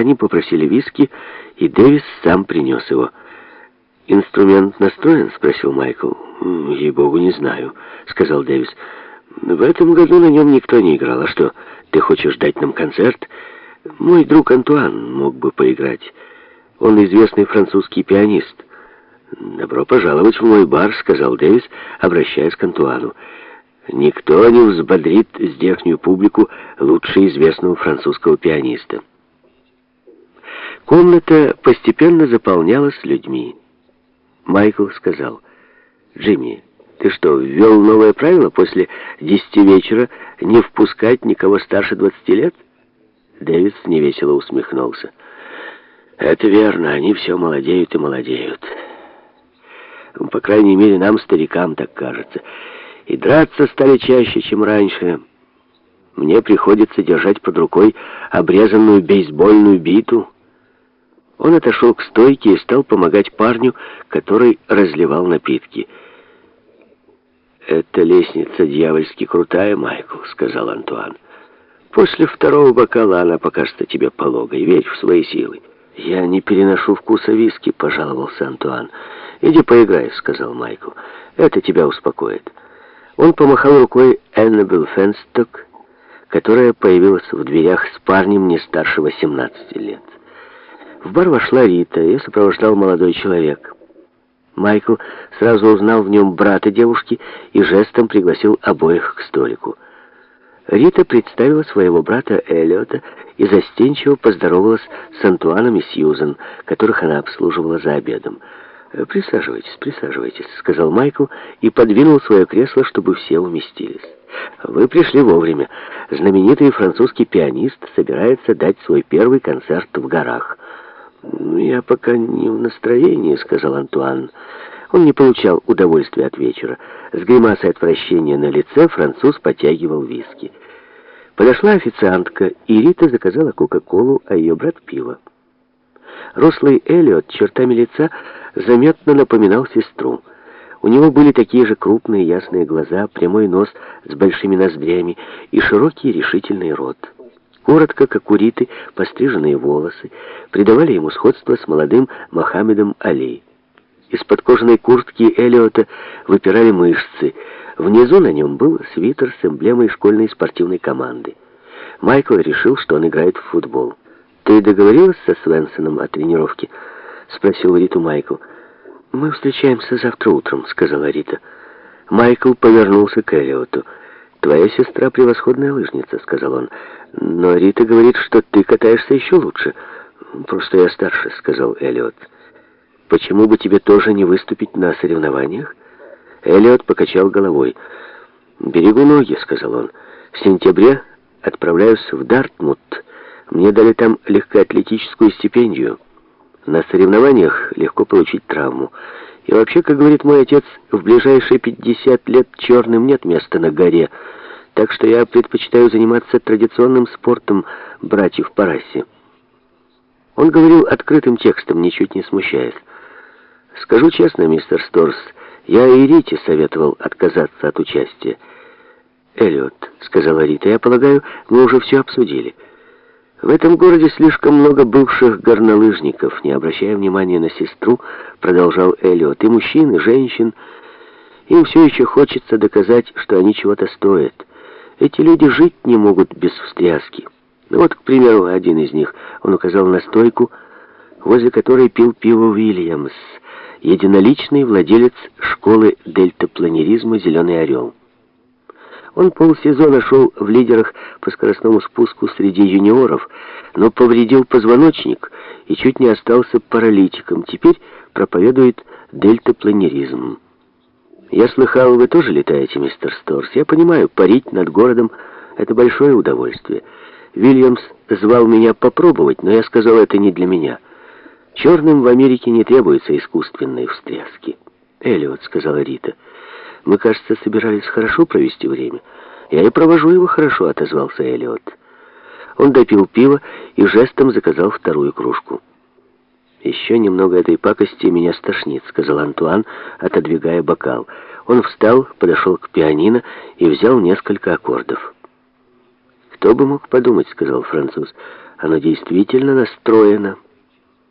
Они попросили виски, и Дэвис сам принес его. «Инструмент настроен?» — спросил Майкл. «Ей-богу, не знаю», — сказал Дэвис. «В этом году на нем никто не играл. А что, ты хочешь дать нам концерт? Мой друг Антуан мог бы поиграть. Он известный французский пианист». «Добро пожаловать в мой бар», — сказал Дэвис, обращаясь к Антуану. «Никто не взбодрит здешнюю публику лучше известного французского пианиста». Комната постепенно заполнялась людьми. Майкл сказал, «Джимми, ты что, ввел новое правило после десяти вечера не впускать никого старше двадцати лет?» Дэвис невесело усмехнулся. «Это верно, они все молодеют и молодеют. По крайней мере, нам, старикам, так кажется. И драться стали чаще, чем раньше. Мне приходится держать под рукой обрезанную бейсбольную биту». Он отошел к стойке и стал помогать парню, который разливал напитки. «Эта лестница дьявольски крутая, Майкл», — сказал Антуан. «После второго бокала она покажется тебе пологой. Верь в свои силы». «Я не переношу вкуса виски», — пожаловался Антуан. «Иди поиграй», — сказал Майкл. «Это тебя успокоит». Он помахал рукой Эннабелл Фенсток, которая появилась в дверях с парнем не старше 18 лет. В бар вошла Рита, ее сопровождал молодой человек. Майкл сразу узнал в нем брата девушки и жестом пригласил обоих к столику. Рита представила своего брата Эллиота и застенчиво поздоровалась с Антуаном и Сьюзен, которых она обслуживала за обедом. «Присаживайтесь, присаживайтесь», — сказал Майкл и подвинул свое кресло, чтобы все уместились. «Вы пришли вовремя. Знаменитый французский пианист собирается дать свой первый концерт в горах». «Ну, «Я пока не в настроении», — сказал Антуан. Он не получал удовольствия от вечера. С гримасой отвращения на лице француз потягивал виски. Подошла официантка, и Рита заказала Кока-Колу, а ее брат — пиво. Рослый Эллиот чертами лица заметно напоминал сестру. У него были такие же крупные ясные глаза, прямой нос с большими ноздрями и широкий решительный рот. Коротко, как у постриженные волосы придавали ему сходство с молодым Мохаммедом Али. Из-под кожаной куртки Элиота выпирали мышцы. Внизу на нем был свитер с эмблемой школьной спортивной команды. Майкл решил, что он играет в футбол. «Ты договорилась со Свенсоном о тренировке?» — спросил Риту Майкл. «Мы встречаемся завтра утром», — сказала Рита. Майкл повернулся к Элиоту. «Твоя сестра превосходная лыжница», — сказал он. «Но Рита говорит, что ты катаешься еще лучше». «Просто я старше», — сказал Эллиот. «Почему бы тебе тоже не выступить на соревнованиях?» Эллиот покачал головой. «Берегу ноги», — сказал он. «В сентябре отправляюсь в Дартмут. Мне дали там легкоатлетическую стипендию. На соревнованиях легко получить травму. И вообще, как говорит мой отец, в ближайшие 50 лет черным нет места на горе, так что я предпочитаю заниматься традиционным спортом братьев по расе. Он говорил открытым текстом, ничуть не смущаясь. «Скажу честно, мистер Сторс, я и Рите советовал отказаться от участия». «Эллиот», — сказала Рита, — «я полагаю, мы уже все обсудили». В этом городе слишком много бывших горнолыжников, не обращая внимания на сестру, продолжал Эллиот, и мужчин, и женщин. Им все еще хочется доказать, что они чего-то стоят. Эти люди жить не могут без встряски. Ну вот, к примеру, один из них, он указал на стойку, возле которой пил пиво Уильямс, единоличный владелец школы дельтапланеризма «Зеленый орел». Он полсезона шел в лидерах по скоростному спуску среди юниоров, но повредил позвоночник и чуть не остался паралитиком. Теперь проповедует дельтапланеризм. Я слыхал, вы тоже летаете, мистер Сторс. Я понимаю, парить над городом — это большое удовольствие. Вильямс звал меня попробовать, но я сказал, это не для меня. Черным в Америке не требуется искусственной встряски. Эллиот, сказала Рита, — мы, кажется, собирались хорошо провести время. Я и провожу его хорошо, отозвался Эллиот. Он допил пиво и жестом заказал вторую кружку. «Еще немного этой пакости меня стошнит», — сказал Антуан, отодвигая бокал. Он встал, подошел к пианино и взял несколько аккордов. «Кто бы мог подумать», — сказал француз. Оно действительно настроено